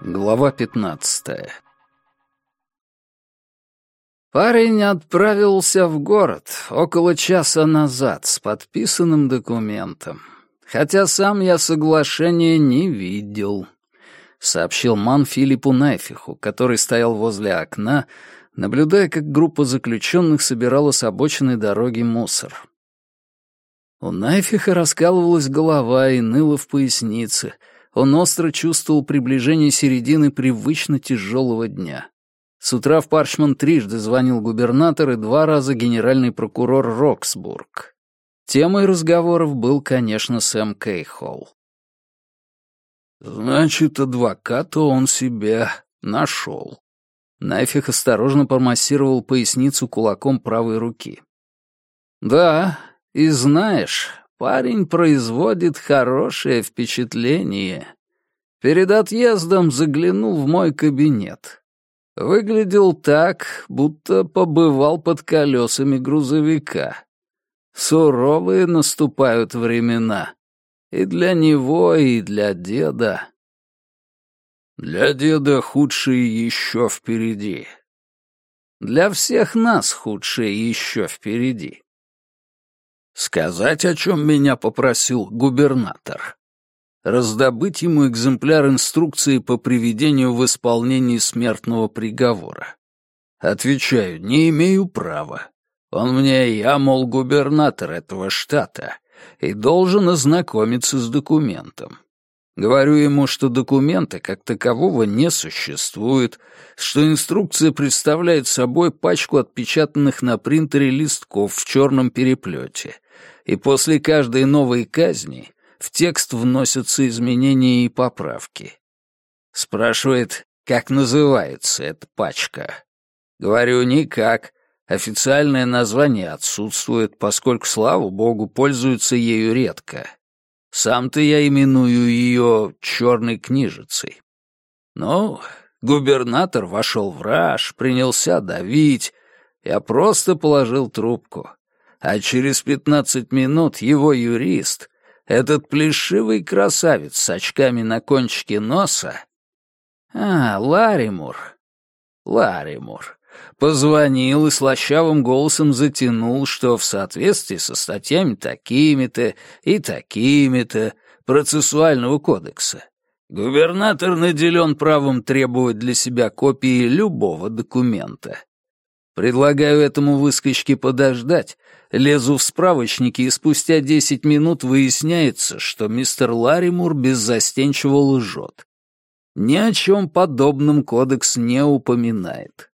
Глава пятнадцатая Парень отправился в город около часа назад с подписанным документом, хотя сам я соглашения не видел, — сообщил Ман Филиппу Найфиху, который стоял возле окна, наблюдая, как группа заключенных собирала с обочины дороги мусор. У Найфиха раскалывалась голова и ныла в пояснице. Он остро чувствовал приближение середины привычно тяжелого дня. С утра в Парчман трижды звонил губернатор и два раза генеральный прокурор Роксбург. Темой разговоров был, конечно, Сэм Кейхолл. «Значит, адвоката он себя нашел». Найфих осторожно промассировал поясницу кулаком правой руки. «Да, и знаешь, парень производит хорошее впечатление. Перед отъездом заглянул в мой кабинет. Выглядел так, будто побывал под колесами грузовика. Суровые наступают времена. И для него, и для деда. Для деда худшие еще впереди. Для всех нас худшие еще впереди. Сказать, о чем меня попросил губернатор раздобыть ему экземпляр инструкции по приведению в исполнение смертного приговора. Отвечаю, не имею права. Он мне, я, мол, губернатор этого штата, и должен ознакомиться с документом. Говорю ему, что документа как такового не существует, что инструкция представляет собой пачку отпечатанных на принтере листков в черном переплете, и после каждой новой казни в текст вносятся изменения и поправки. Спрашивает, как называется эта пачка. Говорю, никак. Официальное название отсутствует, поскольку, слава богу, пользуются ею редко. Сам-то я именую ее «черной книжицей». Ну, губернатор вошел в раж, принялся давить. Я просто положил трубку. А через пятнадцать минут его юрист, этот плешивый красавец с очками на кончике носа... А, Ларимур. Ларимур. Позвонил и слащавым голосом затянул, что в соответствии со статьями такими-то и такими-то процессуального кодекса губернатор наделен правом требовать для себя копии любого документа. Предлагаю этому выскочке подождать, Лезу в справочники, и спустя десять минут выясняется, что мистер Ларимур беззастенчиво лжет. Ни о чем подобном кодекс не упоминает.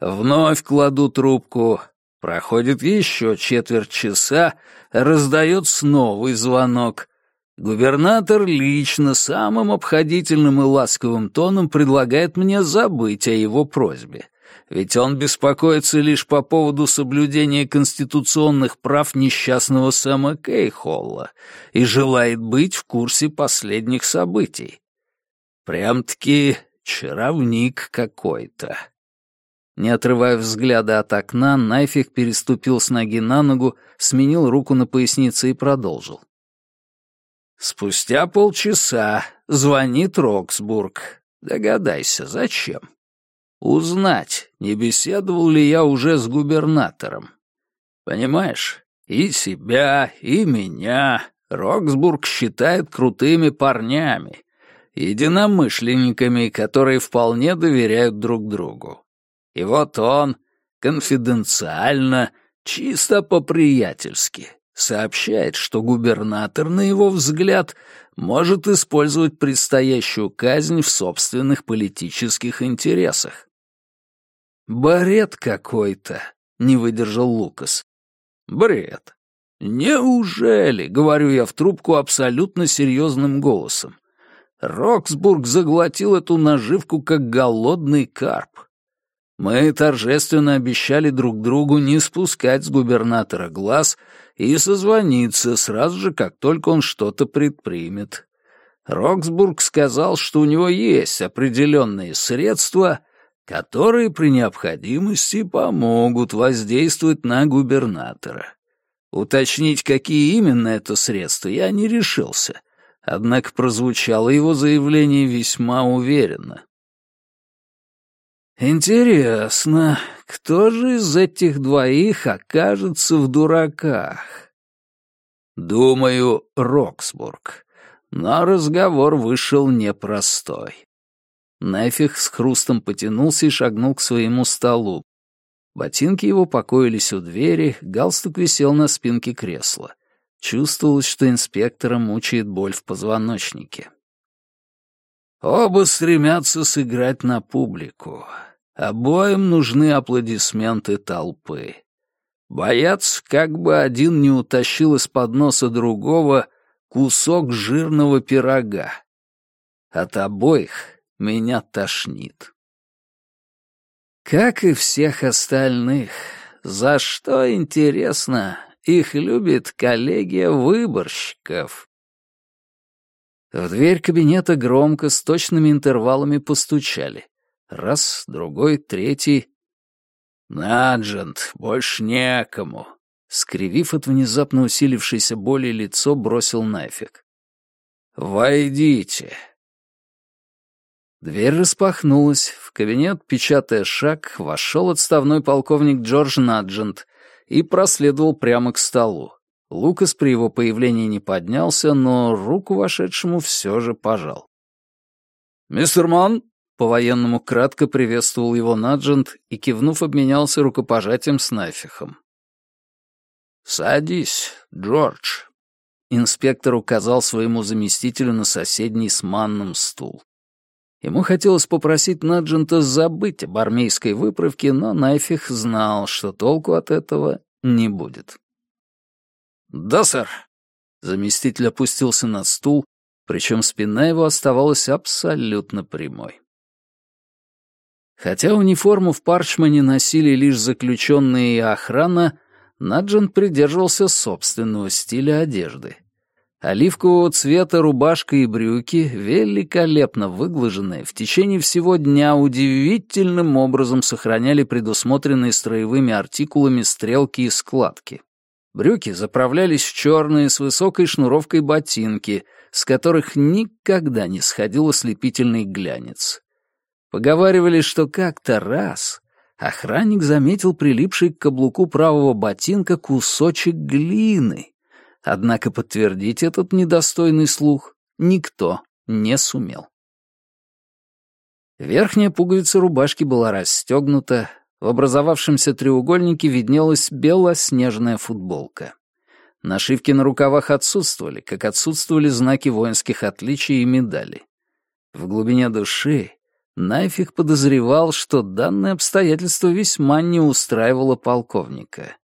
Вновь кладу трубку. Проходит еще четверть часа, раздается новый звонок. Губернатор лично самым обходительным и ласковым тоном предлагает мне забыть о его просьбе ведь он беспокоится лишь по поводу соблюдения конституционных прав несчастного Сэма Кейхолла и желает быть в курсе последних событий. Прям-таки чаровник какой-то. Не отрывая взгляда от окна, Найфик переступил с ноги на ногу, сменил руку на пояснице и продолжил. Спустя полчаса звонит Роксбург. Догадайся, зачем? Узнать, не беседовал ли я уже с губернатором. Понимаешь, и себя, и меня Роксбург считает крутыми парнями, единомышленниками, которые вполне доверяют друг другу. И вот он, конфиденциально, чисто по-приятельски, сообщает, что губернатор, на его взгляд, может использовать предстоящую казнь в собственных политических интересах. «Бред какой-то», — не выдержал Лукас. «Бред. Неужели?» — говорю я в трубку абсолютно серьезным голосом. Роксбург заглотил эту наживку, как голодный карп. Мы торжественно обещали друг другу не спускать с губернатора глаз и созвониться сразу же, как только он что-то предпримет. Роксбург сказал, что у него есть определенные средства — которые при необходимости помогут воздействовать на губернатора. Уточнить, какие именно это средства, я не решился. Однако прозвучало его заявление весьма уверенно. «Интересно, кто же из этих двоих окажется в дураках?» «Думаю, Роксбург. Но разговор вышел непростой». Нефих с хрустом потянулся и шагнул к своему столу. Ботинки его покоились у двери, галстук висел на спинке кресла. Чувствовалось, что инспектора мучает боль в позвоночнике. Оба стремятся сыграть на публику. Обоим нужны аплодисменты толпы. Боятся, как бы один не утащил из-под носа другого кусок жирного пирога. От обоих меня тошнит. Как и всех остальных, за что, интересно, их любит коллегия выборщиков. В дверь кабинета громко, с точными интервалами постучали. Раз, другой, третий. «Наджент, больше некому», — скривив от внезапно усилившейся боли лицо, бросил нафиг. «Войдите». Дверь распахнулась. В кабинет, печатая шаг, вошел отставной полковник Джордж Наджент и проследовал прямо к столу. Лукас при его появлении не поднялся, но руку вошедшему все же пожал. «Мистер Ман!» — по-военному кратко приветствовал его Наджент и, кивнув, обменялся рукопожатием с Нафихом. «Садись, Джордж!» Инспектор указал своему заместителю на соседний с Манном стул. Ему хотелось попросить Наджента забыть об армейской выправке, но Найфих знал, что толку от этого не будет. «Да, сэр». Заместитель опустился на стул, причем спина его оставалась абсолютно прямой. Хотя униформу в Парчмане носили лишь заключенные и охрана, Наджин придерживался собственного стиля одежды. Оливкового цвета рубашка и брюки, великолепно выглаженные, в течение всего дня удивительным образом сохраняли предусмотренные строевыми артикулами стрелки и складки. Брюки заправлялись в черные с высокой шнуровкой ботинки, с которых никогда не сходил ослепительный глянец. Поговаривали, что как-то раз охранник заметил прилипший к каблуку правого ботинка кусочек глины. Однако подтвердить этот недостойный слух никто не сумел. Верхняя пуговица рубашки была расстегнута, в образовавшемся треугольнике виднелась белоснежная футболка. Нашивки на рукавах отсутствовали, как отсутствовали знаки воинских отличий и медали. В глубине души Найфик подозревал, что данное обстоятельство весьма не устраивало полковника.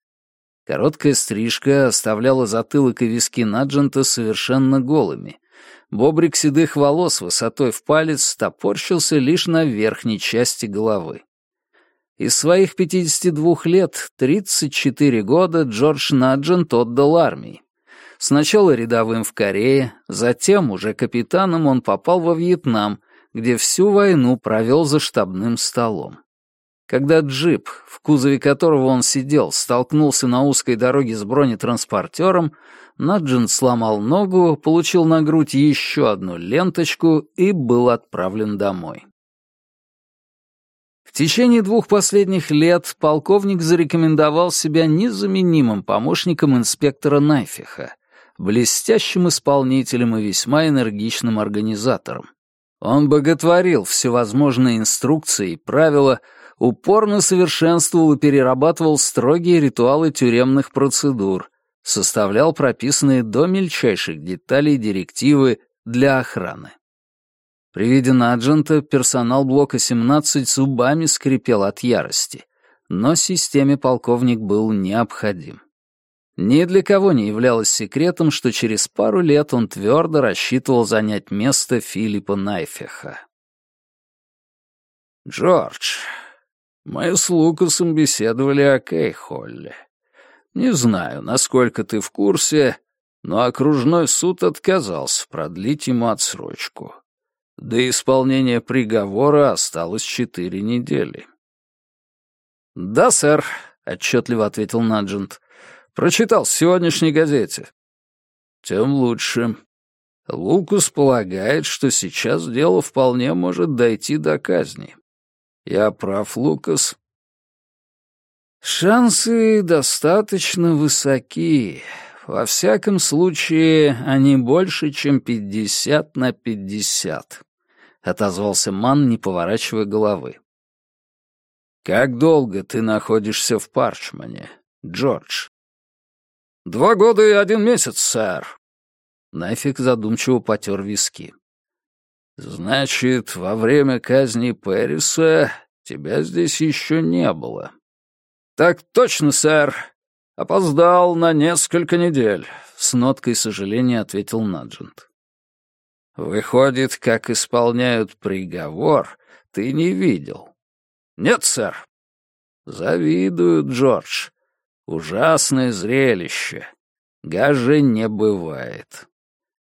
Короткая стрижка оставляла затылок и виски Наджента совершенно голыми. Бобрик седых волос высотой в палец топорщился лишь на верхней части головы. Из своих 52 лет 34 года Джордж Наджент отдал армии. Сначала рядовым в Корее, затем уже капитаном он попал во Вьетнам, где всю войну провел за штабным столом. Когда джип, в кузове которого он сидел, столкнулся на узкой дороге с бронетранспортером, Наджент сломал ногу, получил на грудь еще одну ленточку и был отправлен домой. В течение двух последних лет полковник зарекомендовал себя незаменимым помощником инспектора Найфиха, блестящим исполнителем и весьма энергичным организатором. Он боготворил всевозможные инструкции и правила, упорно совершенствовал и перерабатывал строгие ритуалы тюремных процедур, составлял прописанные до мельчайших деталей директивы для охраны. При виде Наджента персонал блока 17 зубами скрипел от ярости, но системе полковник был необходим. Ни для кого не являлось секретом, что через пару лет он твердо рассчитывал занять место Филиппа Найфеха. «Джордж, мы с Лукасом беседовали о Кейхолле. Не знаю, насколько ты в курсе, но окружной суд отказался продлить ему отсрочку. До исполнения приговора осталось четыре недели. «Да, сэр», — отчетливо ответил Наджент. «Прочитал в сегодняшней газете». «Тем лучше. Лукас полагает, что сейчас дело вполне может дойти до казни. Я прав, Лукас?» «Шансы достаточно высоки. Во всяком случае, они больше, чем пятьдесят на пятьдесят», — отозвался Ман, не поворачивая головы. «Как долго ты находишься в Парчмане, Джордж?» «Два года и один месяц, сэр», Нафиг задумчиво потер виски. «Значит, во время казни Пэриса тебя здесь еще не было?» «Так точно, сэр. Опоздал на несколько недель», — с ноткой сожаления ответил Наджент. «Выходит, как исполняют приговор, ты не видел?» «Нет, сэр». «Завидую, Джордж. Ужасное зрелище. Гаже не бывает».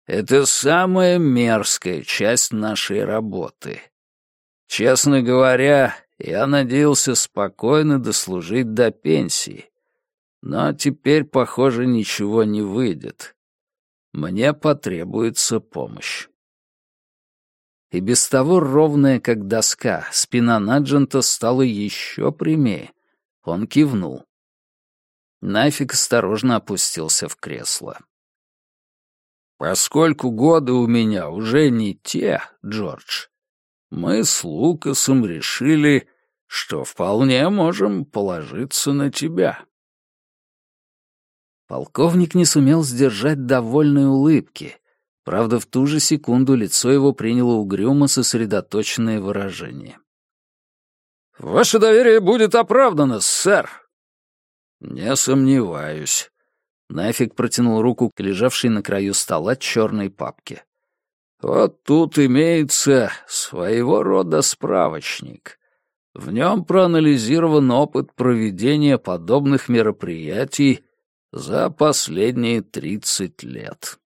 Это самая мерзкая часть нашей работы. Честно говоря, я надеялся спокойно дослужить до пенсии. Но теперь, похоже, ничего не выйдет. Мне потребуется помощь. И без того ровная, как доска, спина Наджента стала еще прямее. Он кивнул. Нафиг осторожно опустился в кресло. Поскольку годы у меня уже не те, Джордж, мы с Лукасом решили, что вполне можем положиться на тебя. Полковник не сумел сдержать довольной улыбки. Правда, в ту же секунду лицо его приняло угрюмо сосредоточенное выражение. «Ваше доверие будет оправдано, сэр!» «Не сомневаюсь. Нафиг протянул руку к лежавшей на краю стола черной папке. «Вот тут имеется своего рода справочник. В нем проанализирован опыт проведения подобных мероприятий за последние тридцать лет».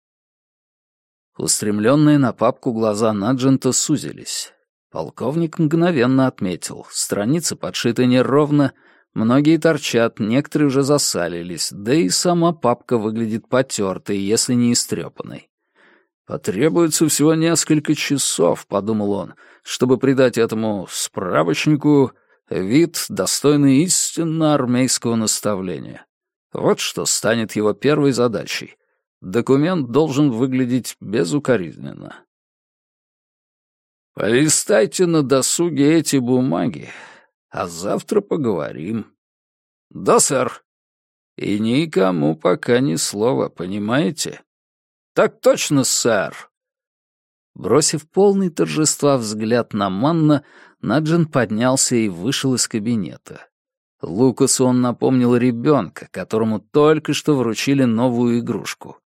Устремленные на папку глаза Наджента сузились. Полковник мгновенно отметил, страницы подшиты неровно, Многие торчат, некоторые уже засалились, да и сама папка выглядит потертой, если не истрепанной. «Потребуется всего несколько часов», — подумал он, «чтобы придать этому справочнику вид, достойный истинно армейского наставления. Вот что станет его первой задачей. Документ должен выглядеть безукоризненно». «Полистайте на досуге эти бумаги а завтра поговорим». «Да, сэр». «И никому пока ни слова, понимаете?» «Так точно, сэр». Бросив полный торжества взгляд на Манна, Наджин поднялся и вышел из кабинета. Лукасу он напомнил ребенка, которому только что вручили новую игрушку.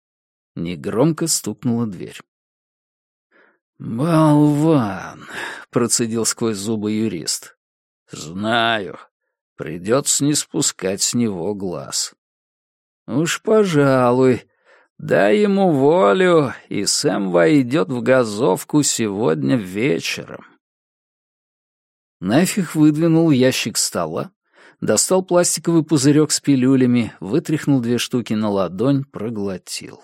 Негромко стукнула дверь. «Болван!» — процедил сквозь зубы юрист. «Знаю. Придется не спускать с него глаз». «Уж, пожалуй. Дай ему волю, и Сэм войдет в газовку сегодня вечером». Нафиг выдвинул ящик стола, достал пластиковый пузырек с пилюлями, вытряхнул две штуки на ладонь, проглотил.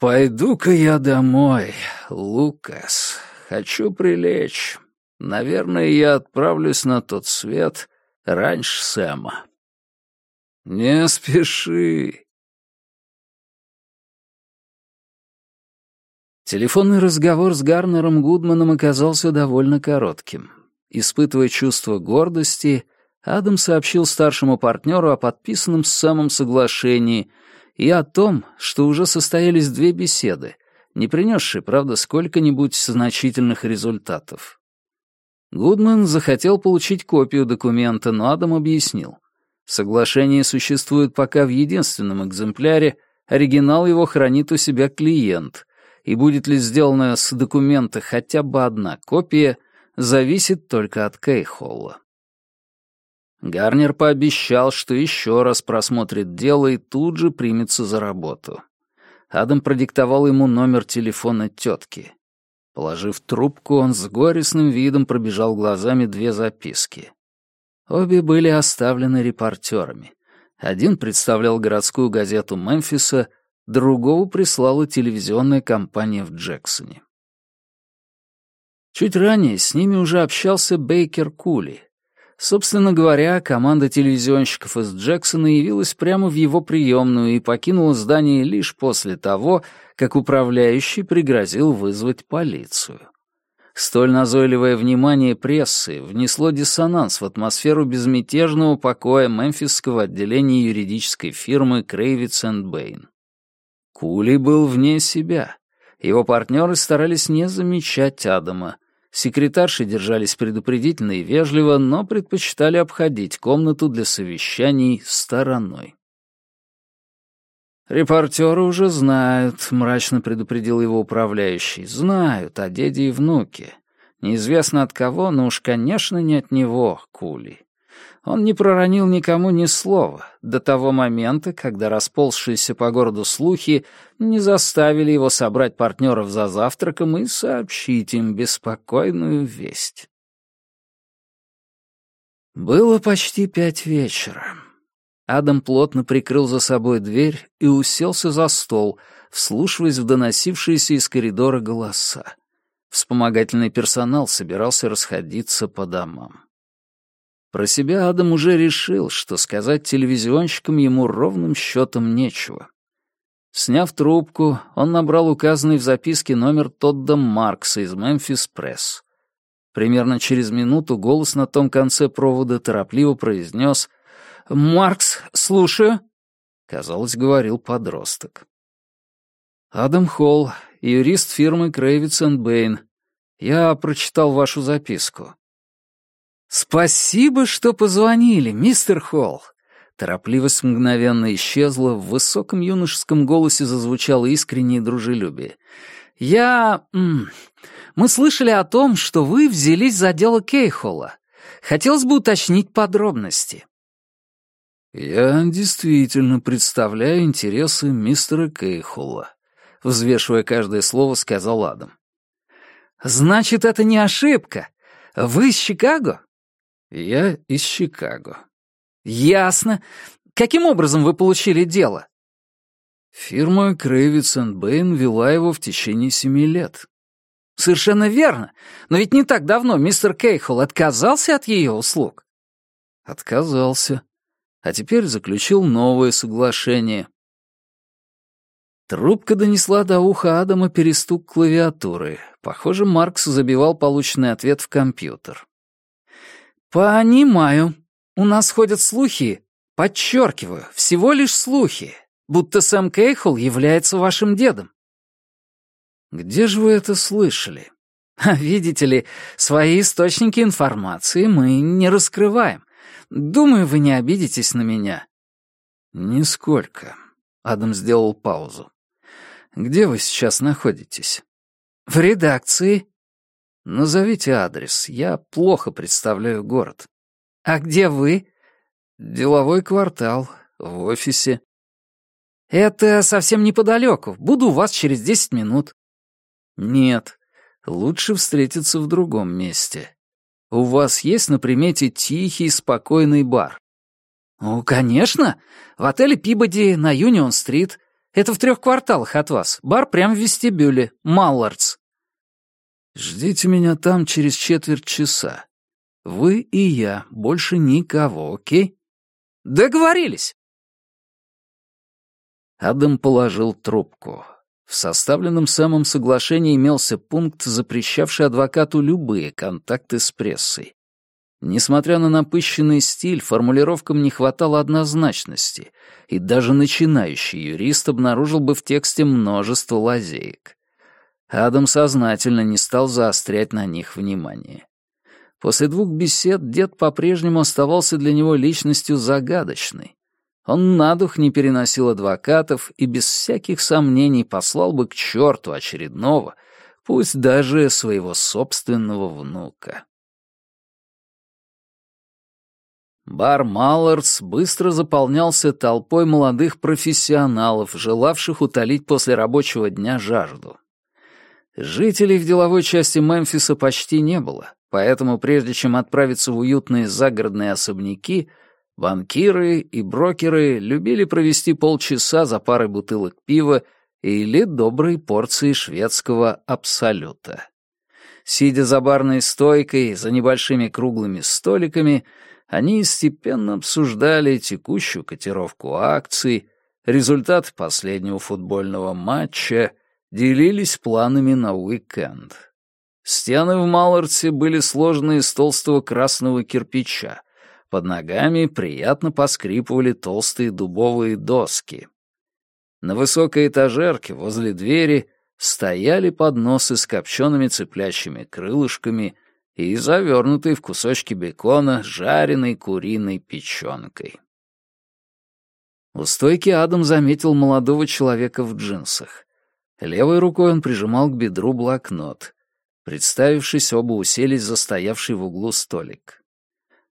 «Пойду-ка я домой, Лукас. Хочу прилечь. Наверное, я отправлюсь на тот свет раньше Сэма. Не спеши. Телефонный разговор с Гарнером Гудманом оказался довольно коротким. Испытывая чувство гордости, Адам сообщил старшему партнеру о подписанном с Сэмом соглашении и о том, что уже состоялись две беседы, не принесшие, правда, сколько-нибудь значительных результатов. Гудман захотел получить копию документа, но Адам объяснил. Соглашение существует пока в единственном экземпляре, оригинал его хранит у себя клиент, и будет ли сделана с документа хотя бы одна копия, зависит только от Кейхолла. Гарнер пообещал, что еще раз просмотрит дело и тут же примется за работу. Адам продиктовал ему номер телефона тетки. Положив трубку, он с горестным видом пробежал глазами две записки. Обе были оставлены репортерами. Один представлял городскую газету Мемфиса, другого прислала телевизионная компания в Джексоне. Чуть ранее с ними уже общался Бейкер Кули. Собственно говоря, команда телевизионщиков из Джексона явилась прямо в его приемную и покинула здание лишь после того, как управляющий пригрозил вызвать полицию. Столь назойливое внимание прессы внесло диссонанс в атмосферу безмятежного покоя мемфисского отделения юридической фирмы Крейвиц энд Бэйн. Кули был вне себя. Его партнеры старались не замечать Адама. Секретарши держались предупредительно и вежливо, но предпочитали обходить комнату для совещаний стороной. «Репортеры уже знают», — мрачно предупредил его управляющий. «Знают о деде и внуке. Неизвестно от кого, но уж, конечно, не от него, Кули. Он не проронил никому ни слова до того момента, когда расползшиеся по городу слухи не заставили его собрать партнеров за завтраком и сообщить им беспокойную весть. Было почти пять вечера. Адам плотно прикрыл за собой дверь и уселся за стол, вслушиваясь в доносившиеся из коридора голоса. Вспомогательный персонал собирался расходиться по домам. Про себя Адам уже решил, что сказать телевизионщикам ему ровным счетом нечего. Сняв трубку, он набрал указанный в записке номер Тодда Маркса из «Мемфис Пресс». Примерно через минуту голос на том конце провода торопливо произнес «Маркс, слушаю». Казалось, говорил подросток. «Адам Холл, юрист фирмы Крейвиц Бэйн. Я прочитал вашу записку. «Спасибо, что позвонили, мистер Холл!» Торопливость мгновенно исчезла, в высоком юношеском голосе зазвучало искреннее дружелюбие. «Я... Мы слышали о том, что вы взялись за дело Кейхола. Хотелось бы уточнить подробности». «Я действительно представляю интересы мистера Кейхола», — взвешивая каждое слово, сказал Адам. «Значит, это не ошибка. Вы из Чикаго?» «Я из Чикаго». «Ясно. Каким образом вы получили дело?» Фирма Крейвиц Бэйн вела его в течение семи лет. «Совершенно верно. Но ведь не так давно мистер Кейхол отказался от ее услуг». «Отказался. А теперь заключил новое соглашение». Трубка донесла до уха Адама перестук клавиатуры. Похоже, Маркс забивал полученный ответ в компьютер. «Понимаю. У нас ходят слухи, подчеркиваю, всего лишь слухи, будто Сэм Кейхол является вашим дедом». «Где же вы это слышали?» Видите ли, свои источники информации мы не раскрываем. Думаю, вы не обидитесь на меня». «Нисколько», — Адам сделал паузу. «Где вы сейчас находитесь?» «В редакции. Назовите адрес, я плохо представляю город. А где вы? Деловой квартал, в офисе. Это совсем неподалеку. Буду у вас через десять минут. Нет, лучше встретиться в другом месте. У вас есть на примете тихий, спокойный бар? Ну, конечно. В отеле Пибоди на Юнион-стрит. Это в трех кварталах от вас. Бар прямо в вестибюле. Маллардс. Ждите меня там через четверть часа. Вы и я, больше никого, окей? Договорились. Адам положил трубку. В составленном самом соглашении имелся пункт, запрещавший адвокату любые контакты с прессой. Несмотря на напыщенный стиль, формулировкам не хватало однозначности, и даже начинающий юрист обнаружил бы в тексте множество лазеек. Адам сознательно не стал заострять на них внимание. После двух бесед дед по-прежнему оставался для него личностью загадочной. Он на дух не переносил адвокатов и без всяких сомнений послал бы к черту очередного, пусть даже своего собственного внука. Бар Маллардс быстро заполнялся толпой молодых профессионалов, желавших утолить после рабочего дня жажду. Жителей в деловой части Мемфиса почти не было, поэтому прежде чем отправиться в уютные загородные особняки, Банкиры и брокеры любили провести полчаса за парой бутылок пива или доброй порции шведского абсолюта. Сидя за барной стойкой, за небольшими круглыми столиками, они степенно обсуждали текущую котировку акций, результат последнего футбольного матча, делились планами на уикенд. Стены в Малларте были сложены из толстого красного кирпича. Под ногами приятно поскрипывали толстые дубовые доски. На высокой этажерке возле двери стояли подносы с копчеными цыплящими крылышками и завернутые в кусочки бекона жареной куриной печенкой. У стойки Адам заметил молодого человека в джинсах. Левой рукой он прижимал к бедру блокнот. Представившись, оба уселись за стоявший в углу столик.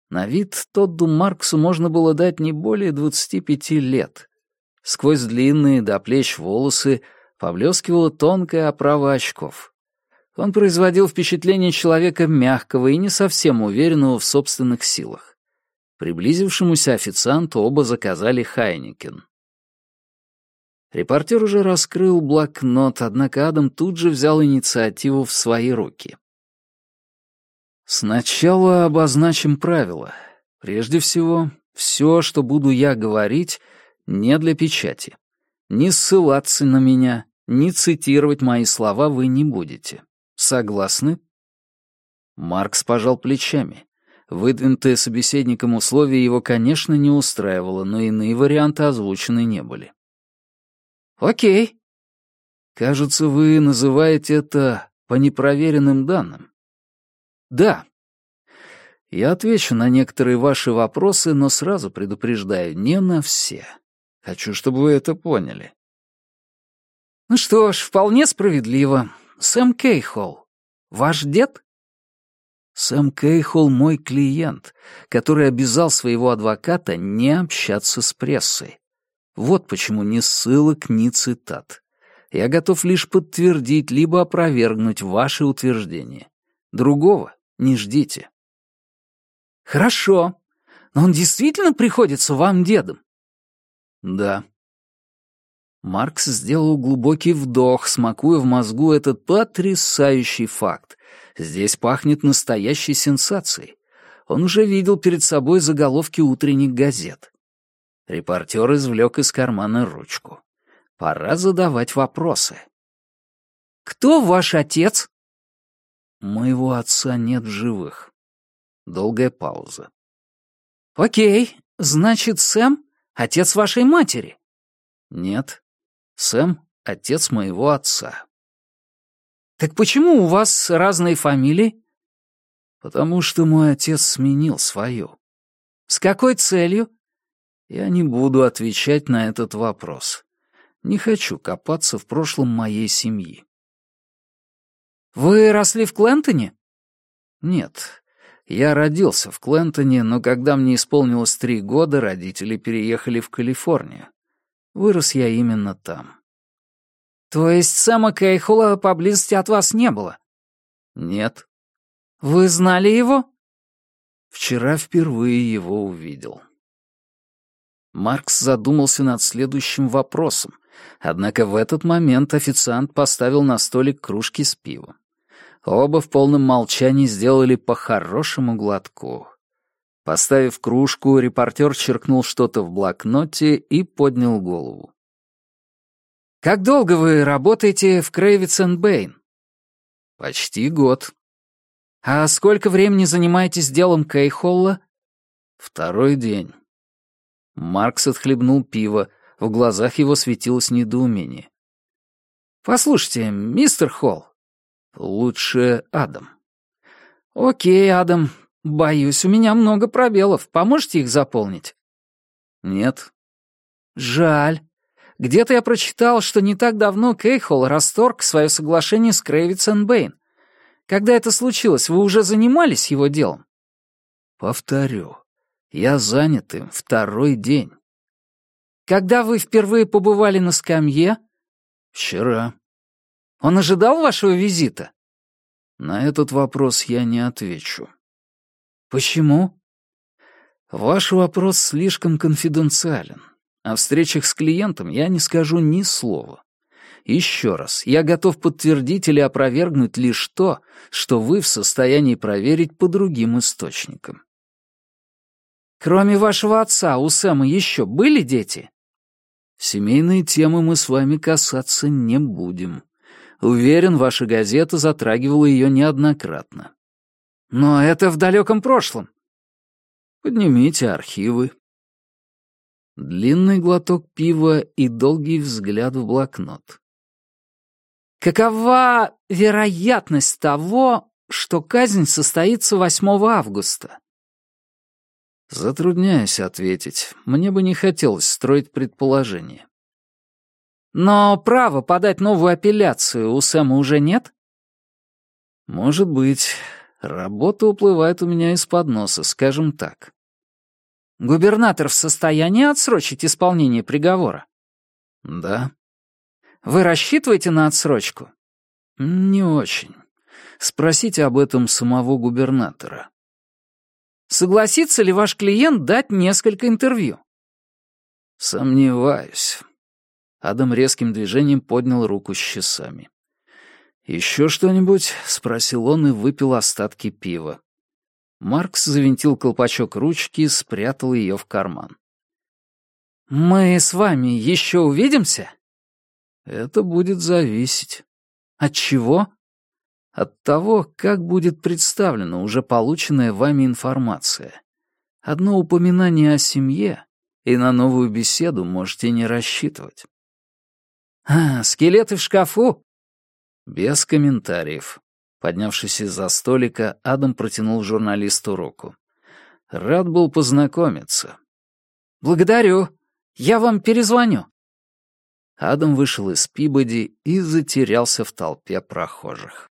На вид Тодду Марксу можно было дать не более двадцати пяти лет. Сквозь длинные до плеч волосы поблескивала тонкая оправа очков. Он производил впечатление человека мягкого и не совсем уверенного в собственных силах. Приблизившемуся официанту оба заказали Хайникен. Репортер уже раскрыл блокнот, однако Адам тут же взял инициативу в свои руки. Сначала обозначим правила. Прежде всего, все, что буду я говорить, не для печати. Не ссылаться на меня, не цитировать мои слова вы не будете. Согласны? Маркс пожал плечами. Выдвинутое собеседником условие его, конечно, не устраивало, но иные варианты озвучены не были. «Окей». «Кажется, вы называете это по непроверенным данным». «Да». Я отвечу на некоторые ваши вопросы, но сразу предупреждаю, не на все. Хочу, чтобы вы это поняли. Ну что ж, вполне справедливо. Сэм Кейхолл. Ваш дед? Сэм Кейхолл — мой клиент, который обязал своего адвоката не общаться с прессой. Вот почему ни ссылок, ни цитат. Я готов лишь подтвердить либо опровергнуть ваши утверждения. Другого не ждите. Хорошо. Но он действительно приходится вам дедом? Да. Маркс сделал глубокий вдох, смакуя в мозгу этот потрясающий факт. Здесь пахнет настоящей сенсацией. Он уже видел перед собой заголовки утренних газет. Репортер извлек из кармана ручку. Пора задавать вопросы. «Кто ваш отец?» «Моего отца нет живых». Долгая пауза. «Окей, значит, Сэм — отец вашей матери?» «Нет, Сэм — отец моего отца». «Так почему у вас разные фамилии?» «Потому что мой отец сменил свою». «С какой целью?» «Я не буду отвечать на этот вопрос. Не хочу копаться в прошлом моей семьи». «Вы росли в Клентоне?» «Нет. Я родился в Клентоне, но когда мне исполнилось три года, родители переехали в Калифорнию. Вырос я именно там. То есть Сэма Кейхула поблизости от вас не было? Нет. Вы знали его? Вчера впервые его увидел. Маркс задумался над следующим вопросом, однако в этот момент официант поставил на столик кружки с пивом. Оба в полном молчании сделали по хорошему глотку. Поставив кружку, репортер черкнул что-то в блокноте и поднял голову. «Как долго вы работаете в Крейвиц Бэйн?» «Почти год». «А сколько времени занимаетесь делом Кейхолла?» «Второй день». Маркс отхлебнул пиво, в глазах его светилось недоумение. «Послушайте, мистер Холл». «Лучше Адам». «Окей, Адам, «Боюсь, у меня много пробелов. Поможете их заполнить?» «Нет». «Жаль. Где-то я прочитал, что не так давно Кейхол расторг свое соглашение с Крейвиц Бэйн. Когда это случилось, вы уже занимались его делом?» «Повторю. Я занят им второй день». «Когда вы впервые побывали на скамье?» «Вчера». «Он ожидал вашего визита?» «На этот вопрос я не отвечу». «Почему?» Ваш вопрос слишком конфиденциален. О встречах с клиентом я не скажу ни слова. Еще раз, я готов подтвердить или опровергнуть лишь то, что вы в состоянии проверить по другим источникам. Кроме вашего отца, у Сэма еще были дети? Семейные темы мы с вами касаться не будем. Уверен, ваша газета затрагивала ее неоднократно. Но это в далеком прошлом. Поднимите архивы. Длинный глоток пива и долгий взгляд в блокнот. Какова вероятность того, что казнь состоится 8 августа? Затрудняюсь ответить. Мне бы не хотелось строить предположение. Но права подать новую апелляцию у Сэма уже нет? Может быть. Работа уплывает у меня из-под носа, скажем так. Губернатор в состоянии отсрочить исполнение приговора? Да. Вы рассчитываете на отсрочку? Не очень. Спросите об этом самого губернатора. Согласится ли ваш клиент дать несколько интервью? Сомневаюсь. Адам резким движением поднял руку с часами. «Еще что-нибудь?» — спросил он и выпил остатки пива. Маркс завинтил колпачок ручки и спрятал ее в карман. «Мы с вами еще увидимся?» Это будет зависеть. От чего? От того, как будет представлена уже полученная вами информация. Одно упоминание о семье, и на новую беседу можете не рассчитывать. А, скелеты в шкафу? Без комментариев. Поднявшись из-за столика, Адам протянул журналисту руку. Рад был познакомиться. Благодарю. Я вам перезвоню. Адам вышел из Пибоди и затерялся в толпе прохожих.